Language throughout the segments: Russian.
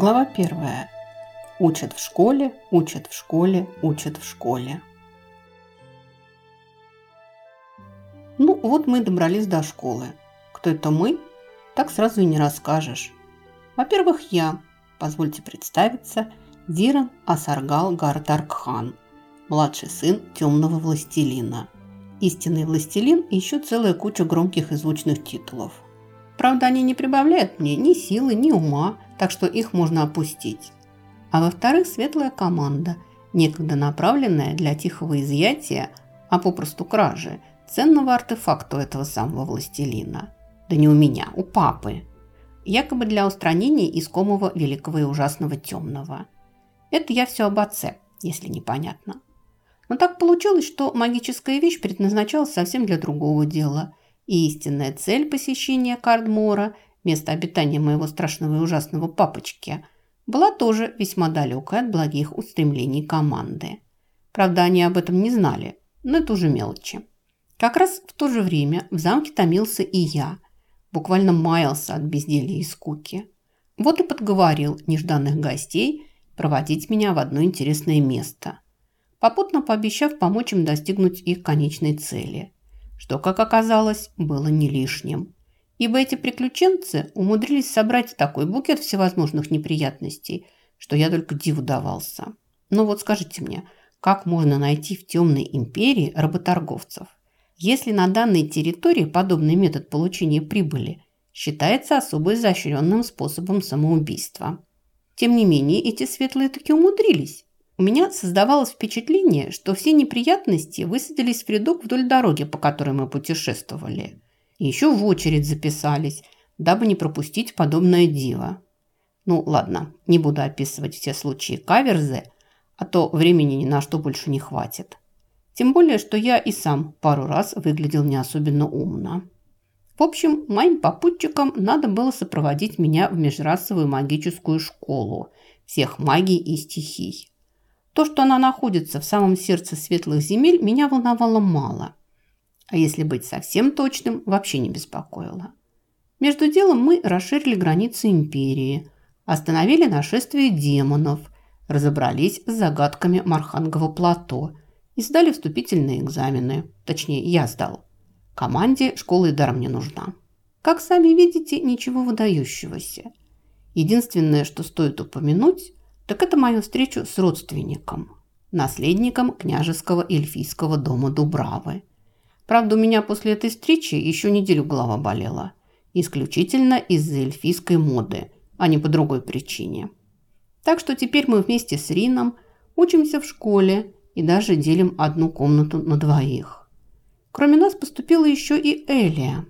Глава первая. Учат в школе, учат в школе, учат в школе. Ну вот мы добрались до школы. Кто это мы? Так сразу и не расскажешь. Во-первых, я, позвольте представиться, Диран Асаргал Гартаркхан, младший сын темного властелина. Истинный властелин и еще целая куча громких и звучных титулов. Правда, они не прибавляют мне ни силы, ни ума, так что их можно опустить. А во-вторых, светлая команда, некогда направленная для тихого изъятия, а попросту кражи, ценного артефакта этого самого властелина. Да не у меня, у папы. Якобы для устранения искомого великого и ужасного темного. Это я все об отце, если непонятно. Но так получилось, что магическая вещь предназначалась совсем для другого дела. И истинная цель посещения Кардмора – место обитания моего страшного и ужасного папочки, была тоже весьма далекой от благих устремлений команды. Правда, они об этом не знали, но это уже мелочи. Как раз в то же время в замке томился и я, буквально маялся от безделья и скуки. Вот и подговорил нежданных гостей проводить меня в одно интересное место, попутно пообещав помочь им достигнуть их конечной цели, что, как оказалось, было не лишним ибо эти приключенцы умудрились собрать такой букет всевозможных неприятностей, что я только диву давался. Но вот скажите мне, как можно найти в темной империи работорговцев? Если на данной территории подобный метод получения прибыли считается особо изощренным способом самоубийства. Тем не менее, эти светлые таки умудрились. У меня создавалось впечатление, что все неприятности высадились в рядок вдоль дороги, по которой мы путешествовали – и еще в очередь записались, дабы не пропустить подобное диво. Ну, ладно, не буду описывать все случаи каверзы, а то времени ни на что больше не хватит. Тем более, что я и сам пару раз выглядел не особенно умно. В общем, моим попутчикам надо было сопроводить меня в межрасовую магическую школу всех магий и стихий. То, что она находится в самом сердце светлых земель, меня волновало мало а если быть совсем точным, вообще не беспокоило. Между делом мы расширили границы империи, остановили нашествие демонов, разобрались с загадками Мархангового плато и сдали вступительные экзамены. Точнее, я сдал. Команде школы даром не нужна. Как сами видите, ничего выдающегося. Единственное, что стоит упомянуть, так это мою встречу с родственником, наследником княжеского эльфийского дома Дубравы – Правда, у меня после этой встречи еще неделю голова болела. Исключительно из-за эльфийской моды, а не по другой причине. Так что теперь мы вместе с Рином учимся в школе и даже делим одну комнату на двоих. Кроме нас поступила еще и Элия.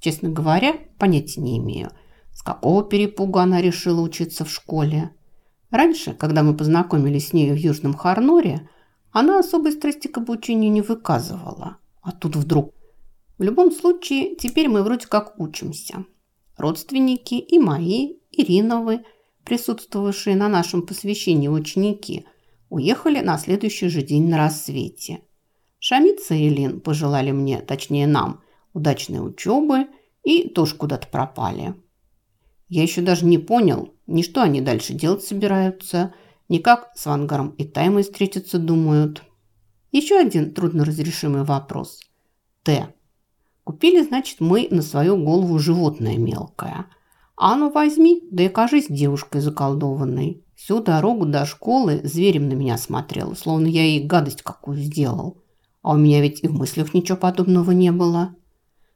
Честно говоря, понятия не имею, с какого перепуга она решила учиться в школе. Раньше, когда мы познакомились с ней в Южном Харноре, она особой страсти к обучению не выказывала – а тут вдруг... В любом случае, теперь мы вроде как учимся. Родственники и мои, Ириновы, присутствовавшие на нашем посвящении ученики, уехали на следующий же день на рассвете. Шамица и Лин пожелали мне, точнее нам, удачной учебы и тоже куда-то пропали. Я еще даже не понял, ни что они дальше делать собираются, ни как с Вангаром и Таймой встретиться думают. Еще один трудноразрешимый вопрос. Т. Купили, значит, мы на свою голову животное мелкое. А ну возьми, да и кажись девушкой заколдованной. Всю дорогу до школы зверем на меня смотрел, словно я ей гадость какую сделал. А у меня ведь и в мыслях ничего подобного не было.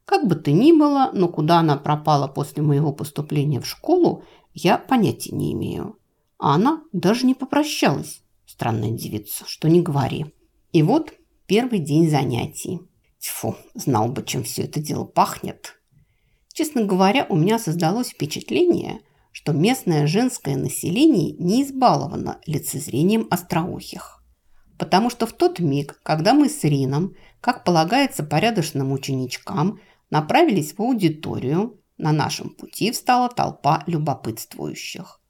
Как бы то ни было, но куда она пропала после моего поступления в школу, я понятия не имею. А она даже не попрощалась. Странная девица, что не говори. И вот первый день занятий. Тьфу, знал бы, чем все это дело пахнет. Честно говоря, у меня создалось впечатление, что местное женское население не избаловано лицезрением остроухих. Потому что в тот миг, когда мы с Рином, как полагается порядочным ученичкам, направились в аудиторию, на нашем пути встала толпа любопытствующих.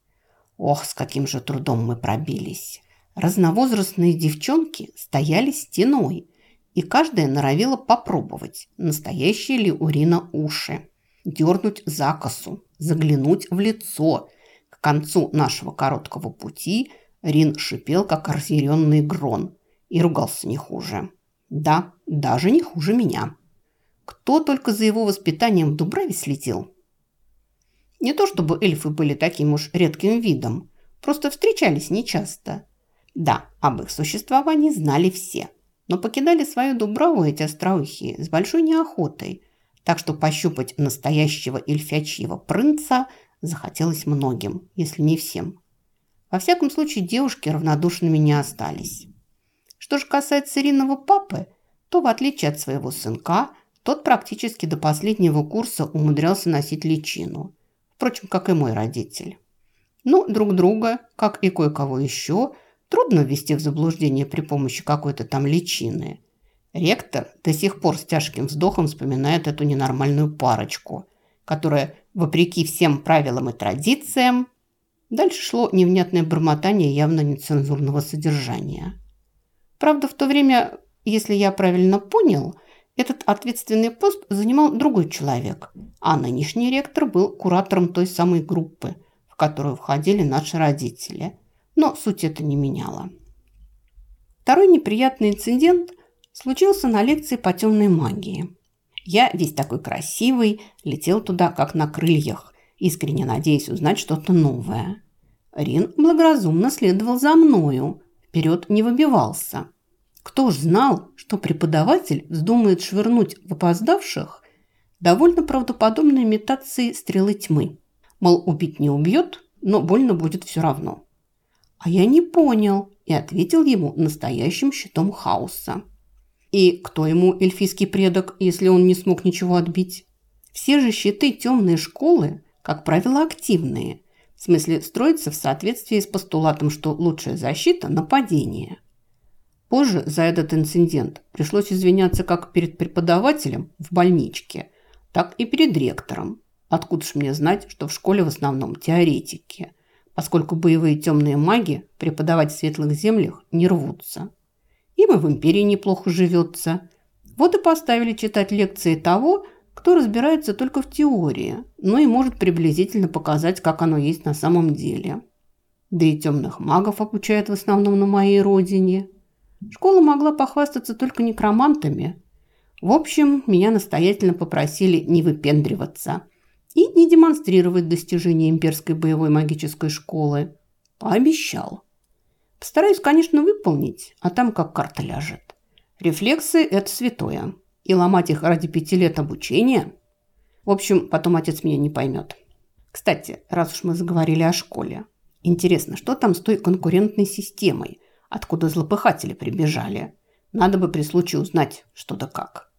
Ох, с каким же трудом мы пробились. Разновозрастные девчонки стояли стеной и каждая норовила попробовать, настоящие ли у Рина уши, дернуть за косу, заглянуть в лицо. К концу нашего короткого пути Рин шипел, как разъяренный грон, и ругался не хуже. Да, даже не хуже меня. Кто только за его воспитанием в Дубраве следил. Не то чтобы эльфы были таким уж редким видом, просто встречались нечасто. Да, об их существовании знали все, но покидали свою Дубраву эти остроухие с большой неохотой, так что пощупать настоящего эльфячьего принца захотелось многим, если не всем. Во всяком случае, девушки равнодушными не остались. Что же касается Ириного папы, то в отличие от своего сынка, тот практически до последнего курса умудрялся носить личину. Впрочем, как и мой родитель. Но друг друга, как и кое-кого еще, трудно ввести в заблуждение при помощи какой-то там личины. Ректор до сих пор с тяжким вздохом вспоминает эту ненормальную парочку, которая, вопреки всем правилам и традициям, Дальше шло невнятное бормотание явно нецензурного содержания. Правда, в то время, если я правильно понял, этот ответственный пост занимал другой человек, а нынешний ректор был куратором той самой группы, в которую входили наши родители. Но суть это не меняло. Второй неприятный инцидент случился на лекции по темной магии. Я, весь такой красивый, летел туда, как на крыльях, искренне надеясь узнать что-то новое. Рин благоразумно следовал за мною, вперед не выбивался. Кто ж знал, что преподаватель вздумает швырнуть в опоздавших довольно правдоподобной имитации стрелы тьмы. Мол, убить не убьет, но больно будет все равно. А я не понял и ответил ему настоящим щитом хаоса. И кто ему эльфийский предок, если он не смог ничего отбить? Все же щиты темной школы как правило, активные. В смысле, строятся в соответствии с постулатом, что лучшая защита – нападение. Позже за этот инцидент пришлось извиняться как перед преподавателем в больничке, так и перед ректором. Откуда ж мне знать, что в школе в основном теоретики, поскольку боевые темные маги преподавать в светлых землях не рвутся. Им и в империи неплохо живется. Вот и поставили читать лекции того, кто разбирается только в теории, но и может приблизительно показать, как оно есть на самом деле. Да и темных магов обучают в основном на моей родине. Школа могла похвастаться только некромантами. В общем, меня настоятельно попросили не выпендриваться и не демонстрировать достижения имперской боевой магической школы. Пообещал. Постараюсь, конечно, выполнить, а там как карта ляжет. Рефлексы – это святое и ломать их ради пяти лет обучения? В общем, потом отец меня не поймет. Кстати, раз уж мы заговорили о школе. Интересно, что там с той конкурентной системой, откуда злопыхатели прибежали? Надо бы при случае узнать, что да как.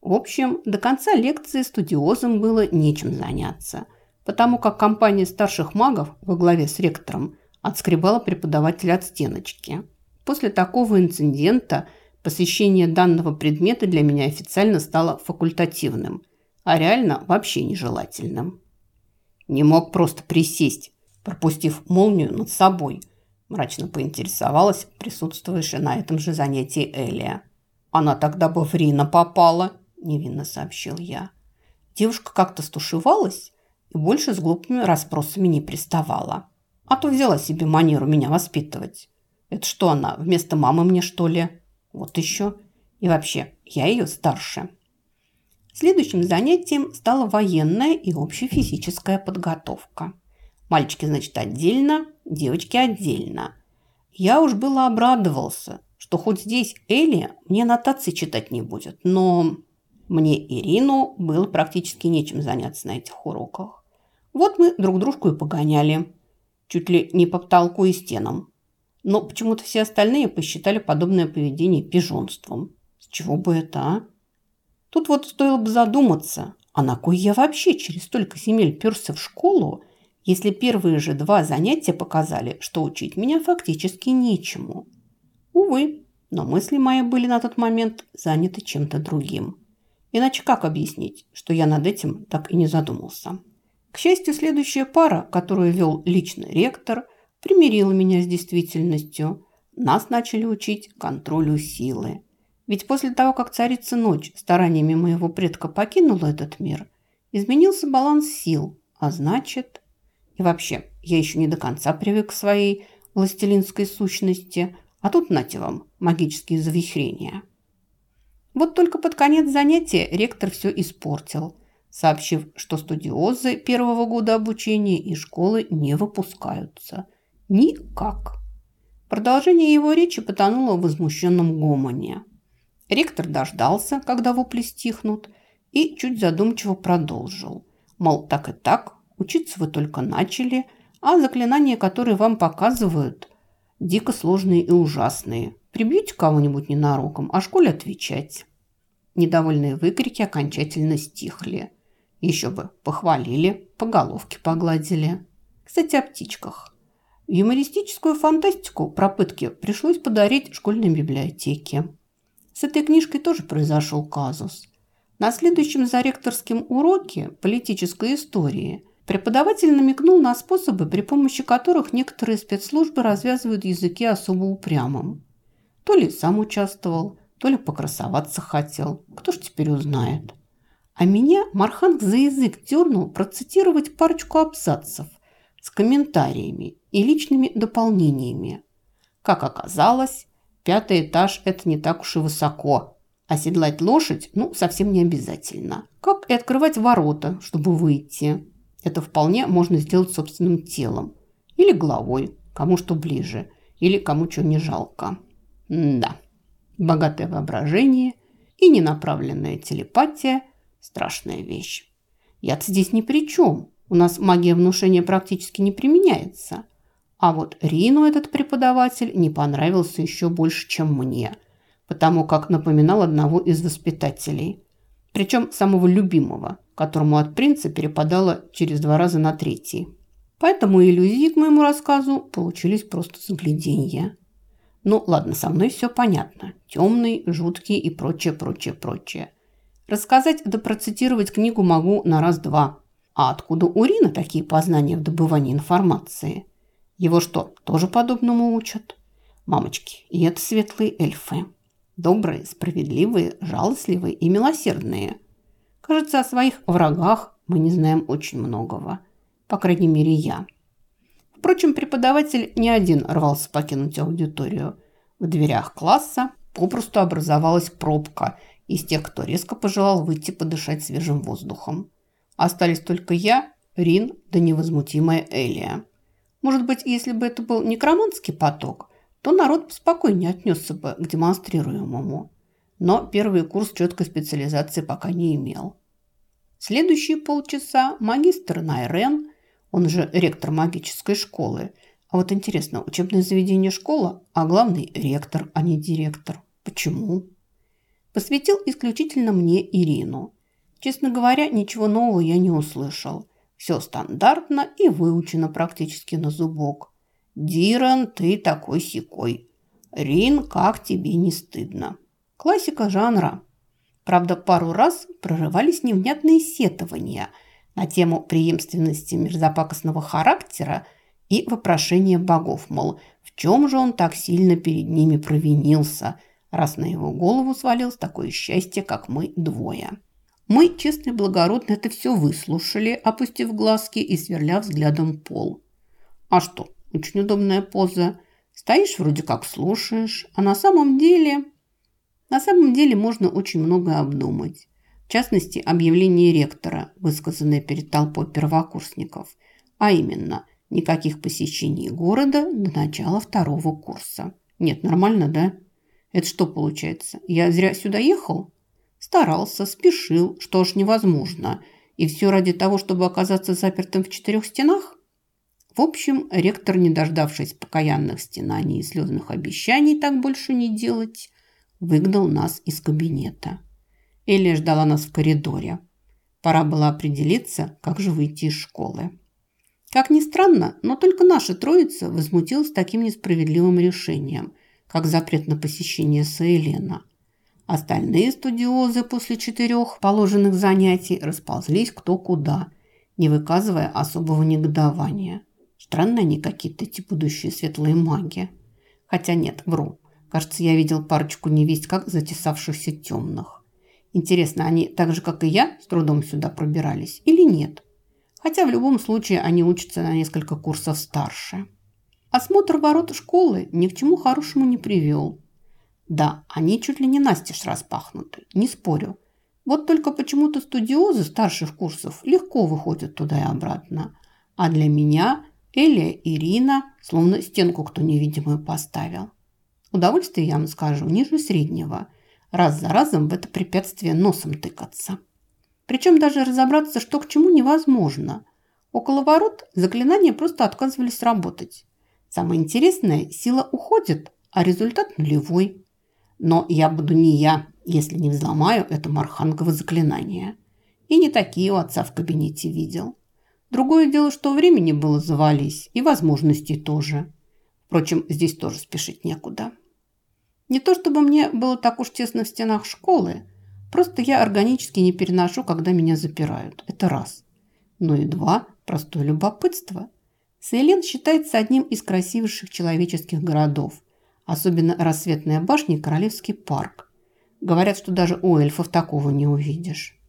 В общем, до конца лекции студиозам было нечем заняться, потому как компания старших магов во главе с ректором отскребала преподавателя от стеночки. После такого инцидента – Посещение данного предмета для меня официально стало факультативным, а реально вообще нежелательным. Не мог просто присесть, пропустив молнию над собой, мрачно поинтересовалась присутствующая на этом же занятии Элия. «Она тогда бы в Рина попала», – невинно сообщил я. Девушка как-то стушевалась и больше с глупыми расспросами не приставала. А то взяла себе манеру меня воспитывать. Это что она, вместо мамы мне, что ли? Вот еще. И вообще, я ее старше. Следующим занятием стала военная и общефизическая подготовка. Мальчики, значит, отдельно, девочки отдельно. Я уж было обрадовался, что хоть здесь Элли мне нотации читать не будет, но мне Ирину было практически нечем заняться на этих уроках. Вот мы друг дружку и погоняли, чуть ли не по потолку и стенам. Но почему-то все остальные посчитали подобное поведение пижонством. С чего бы это, а? Тут вот стоило бы задуматься, а на кой я вообще через столько земель перся в школу, если первые же два занятия показали, что учить меня фактически нечему. Увы, но мысли мои были на тот момент заняты чем-то другим. Иначе как объяснить, что я над этим так и не задумался? К счастью, следующая пара, которую вел лично ректор – примирила меня с действительностью. Нас начали учить контролю силы. Ведь после того, как царица ночь стараниями моего предка покинула этот мир, изменился баланс сил, а значит... И вообще, я еще не до конца привык к своей властелинской сущности, а тут, нате вам, магические завихрения. Вот только под конец занятия ректор все испортил, сообщив, что студиозы первого года обучения из школы не выпускаются. Никак. Продолжение его речи потонуло в возмущенном гомоне. Ректор дождался, когда вопли стихнут, и чуть задумчиво продолжил. Мол, так и так, учиться вы только начали, а заклинания, которые вам показывают, дико сложные и ужасные. Прибьете кого-нибудь ненароком, а школе отвечать. Недовольные выкрики окончательно стихли. Еще бы похвалили, по головке погладили. Кстати, о птичках. Юмористическую фантастику про пытки пришлось подарить школьной библиотеке. С этой книжкой тоже произошел казус. На следующем за ректорским уроке политической истории преподаватель намекнул на способы, при помощи которых некоторые спецслужбы развязывают языки особо упрямым. То ли сам участвовал, то ли покрасоваться хотел. Кто ж теперь узнает? А меня Мархан за язык дернул процитировать парочку абзацев с комментариями и личными дополнениями. Как оказалось, Пятый этаж – это не так уж и высоко. Оседлать лошадь, ну, совсем не обязательно. Как и открывать ворота, чтобы выйти. Это вполне можно сделать собственным телом. Или головой, кому что ближе. Или кому что не жалко. Да, богатое воображение и ненаправленная телепатия – страшная вещь. Я-то здесь ни при чем. У нас магия внушения практически не применяется. А вот Рину этот преподаватель не понравился еще больше, чем мне, потому как напоминал одного из воспитателей. Причем самого любимого, которому от принца перепадало через два раза на третий. Поэтому иллюзии к моему рассказу получились просто загляденья. Ну, ладно, со мной все понятно. Темный, жуткий и прочее, прочее, прочее. Рассказать да процитировать книгу могу на раз-два. А откуда у Рина такие познания в добывании информации? Его что, тоже подобному учат? Мамочки, и это светлые эльфы. Добрые, справедливые, жалостливые и милосердные. Кажется, о своих врагах мы не знаем очень многого. По крайней мере, я. Впрочем, преподаватель не один рвался покинуть аудиторию. В дверях класса попросту образовалась пробка из тех, кто резко пожелал выйти подышать свежим воздухом. Остались только я, Рин да невозмутимая Элия. Может быть, если бы это был некроманский поток, то народ спокойнее отнесся бы к демонстрируемому. Но первый курс четкой специализации пока не имел. Следующие полчаса магистр Найрен, он же ректор магической школы, а вот интересно, учебное заведение школа, а главный ректор, а не директор. Почему? Посвятил исключительно мне Ирину. Честно говоря, ничего нового я не услышал. Все стандартно и выучено практически на зубок. Диран, ты такой секой. Рин, как тебе не стыдно. Классика жанра. Правда, пару раз прорывались невнятные сетования на тему преемственности мерзопакостного характера и вопрошения богов, мол, в чем же он так сильно перед ними провинился, раз на его голову свалилось такое счастье, как мы двое. Мы, честно и благородно, это все выслушали, опустив глазки и сверля взглядом пол. А что, очень удобная поза. Стоишь, вроде как слушаешь, а на самом деле... На самом деле можно очень многое обдумать. В частности, объявление ректора, высказанное перед толпой первокурсников. А именно, никаких посещений города до начала второго курса. Нет, нормально, да? Это что получается? Я зря сюда ехал? Старался, спешил, что ж невозможно. И все ради того, чтобы оказаться запертым в четырех стенах? В общем, ректор, не дождавшись покаянных стенаний и слезных обещаний так больше не делать, выгнал нас из кабинета. Элия ждала нас в коридоре. Пора было определиться, как же выйти из школы. Как ни странно, но только наша троица возмутилась таким несправедливым решением, как запрет на посещение Саэлена. Остальные студиозы после четырех положенных занятий расползлись кто куда, не выказывая особого негодования. Странные они какие-то эти будущие светлые маги. Хотя нет, вру. Кажется, я видел парочку невесть как затесавшихся темных. Интересно, они так же, как и я, с трудом сюда пробирались или нет? Хотя в любом случае они учатся на несколько курсов старше. Осмотр ворот школы ни к чему хорошему не привел. Да, они чуть ли не настежь распахнуты, не спорю. Вот только почему-то студиозы старших курсов легко выходят туда и обратно. А для меня Эля и Ирина словно стенку кто невидимую поставил. Удовольствие, я вам скажу, ниже среднего. Раз за разом в это препятствие носом тыкаться. Причем даже разобраться, что к чему, невозможно. Около ворот заклинания просто отказывались работать. Самое интересное, сила уходит, а результат нулевой. Но я буду не я, если не взломаю это мархангово заклинание. И не такие у отца в кабинете видел. Другое дело, что времени было завались, и возможностей тоже. Впрочем, здесь тоже спешить некуда. Не то чтобы мне было так уж тесно в стенах школы, просто я органически не переношу, когда меня запирают. Это раз. Но и два – простое любопытство. Сейлен считается одним из красивейших человеческих городов – особенно рассветная башня и Королевский парк. Говорят, что даже у эльфов такого не увидишь.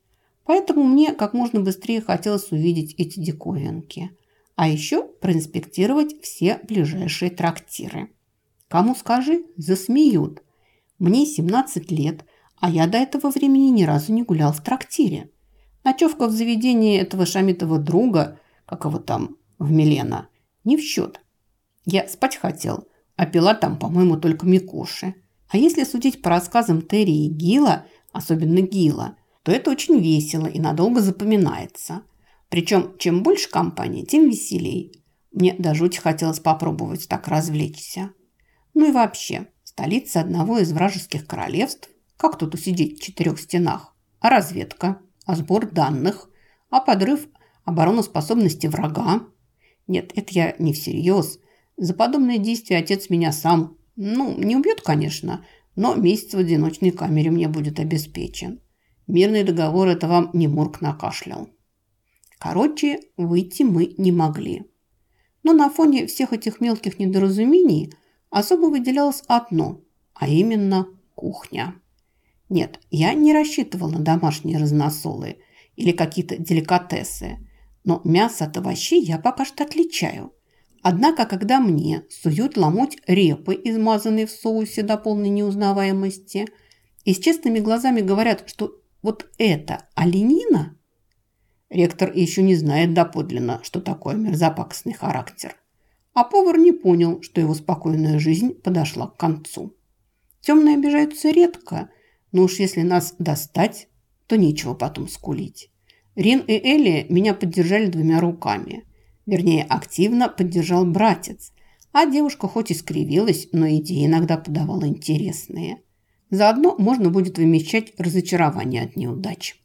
Поэтому мне как можно быстрее хотелось увидеть эти диковинки. А еще проинспектировать все ближайшие трактиры. Кому скажи, засмеют. Мне 17 лет, а я до этого времени ни разу не гулял в трактире. Ночевка в заведении этого шамитова друга, как его там, в Милена, не в счет. Я спать хотел, а пила там, по-моему, только Микоши. А если судить по рассказам Терри и Гила, особенно Гила, то это очень весело и надолго запоминается. Причем, чем больше компании, тем веселей. Мне до жути хотелось попробовать так развлечься. Ну и вообще, столица одного из вражеских королевств. Как тут усидеть в четырех стенах? А разведка? А сбор данных? А подрыв обороноспособности врага? Нет, это я не всерьез. За подобные действия отец меня сам, ну, не убьет, конечно, но месяц в одиночной камере мне будет обеспечен. Мирный договор это вам не Мурк накашлял. Короче, выйти мы не могли. Но на фоне всех этих мелких недоразумений особо выделялось одно, а именно кухня. Нет, я не рассчитывал на домашние разносолы или какие-то деликатесы, но мясо от овощей я пока что отличаю – Однако, когда мне суют ломоть репы, измазанные в соусе до полной неузнаваемости, и с честными глазами говорят, что вот это оленина, ректор еще не знает доподлинно, что такое мерзопакостный характер. А повар не понял, что его спокойная жизнь подошла к концу. Темные обижаются редко, но уж если нас достать, то нечего потом скулить. Рин и Элли меня поддержали двумя руками – Вернее, активно поддержал братец. А девушка хоть и скривилась, но идеи иногда подавала интересные. Заодно можно будет вымещать разочарование от неудач.